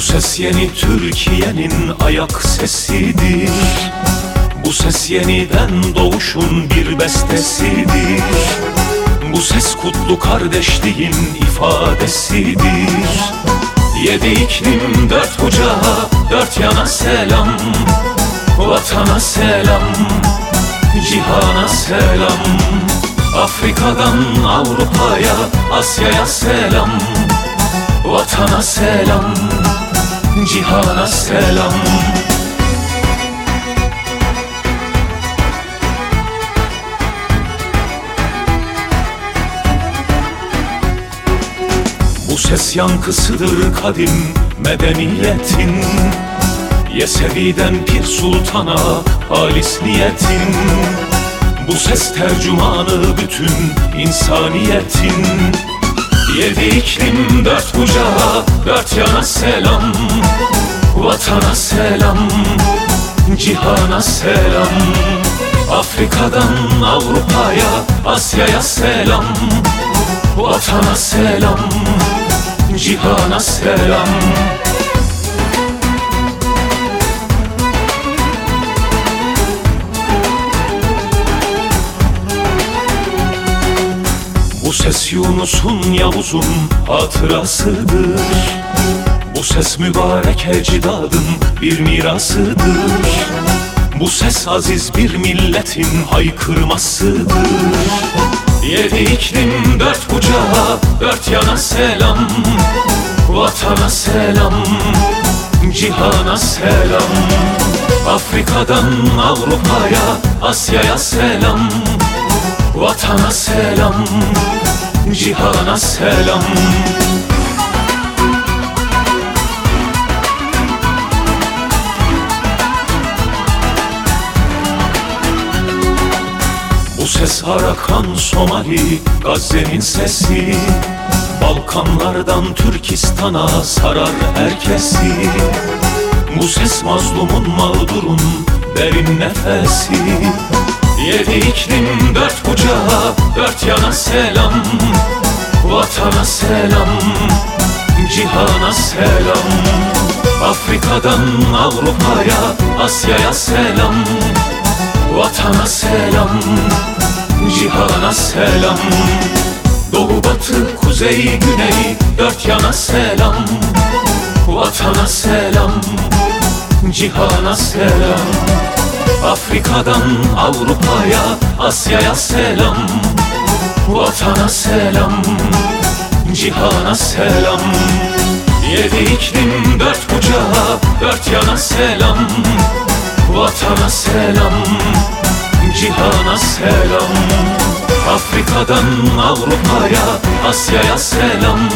ses yeni Türkiye'nin ayak sesidir. Bu ses yeniden doğuşun bir bestesidir. Bu ses kutlu kardeşliğin ifadesidir. Yedi iklim dört bucağa dört yana selam Vatana selam, cihana selam Afrika'dan Avrupa'ya, Asya'ya selam Vatana selam, cihana selam. Bu ses yankısıdır kadim medeniyetin. Yesevi'den Pir Sultan'a halis niyetin. Bu ses tercümanı bütün insaniyetin. Yedi iklim dört bucağa dört yana selam Vatana selam, cihana selam Afrika'dan Avrupa'ya, Asya'ya selam. Vatana selam, cihana selam. Bu ses Yunus'un Yavuz'un hatırasıdır Bu ses mübarek ecdadın bir mirasıdır. Bu ses aziz bir milletin haykırmasıdır. Yedi iklim dört bucağa dört yana selam Vatana selam, cihana selam. Afrika'dan Avrupa'ya, Asya'ya selam Vatana selam, cihana selam ses Arakan, Somali, Gazze'nin sesi. Balkanlardan Türkistan'a sarar herkesi. Bu ses mazlumun mağdurun derin nefesi. Yedi iklim dört bucağa dört yana selam. Vatana selam, cihana selam. Afrika'dan Avrupa'ya, Asya'ya selam. Vatana selam, selam. Doğu batı kuzey güney dört yana selam. Vatana selam, cihana selam. Afrika'dan Avrupa'ya, Asya'ya selam. Vatana selam, cihana selam. Yedi iklim dört bucağa, dört yana selam. Vatana selam, cihana selam Afrika'dan Avrupa'ya, Asya'ya selam.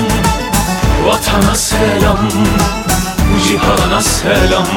Vatana selam, cihana selam